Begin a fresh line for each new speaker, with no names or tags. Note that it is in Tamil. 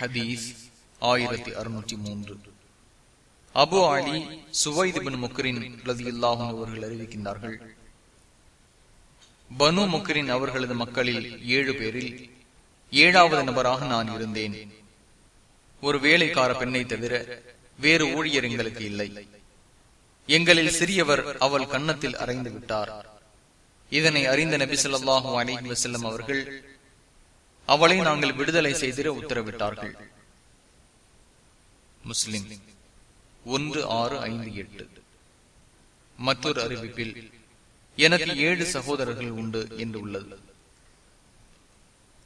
ஹதீஸ் ஆயிரத்தி அறுநூற்றி மூன்று. அபு அலி சுவைதிபின் முக்ரின் ரதியுல்லாஹும் அவர்கள் அறிவிக்கின்றார்கள். பனு முக்ரின் அவர்களது மக்களில் ஏழு பேரில் ஏழாவது நபராக நான் இருந்தேன். ஒரு வேலைக்கார பெண்ணை தவிர வேறு ஊழியர் எங்களுக்கு இல்லை. எங்களில் சிறியவர் அவள் கன்னத்தில் அறைந்து விட்டார். இதனை அறிந்த நபி சொல்லாஹு அலி வசல்லம் அவர்கள் அவளை நாங்கள் விடுதலை செய்திட உத்தரவிட்டார்கள். முஸ்லிம் ஒன்று ஆறு ஐந்து எட்டு. மற்றொரு அறிவிப்பில் எனக்கு ஏழு சகோதரர்கள் உண்டு என்று உள்ளது.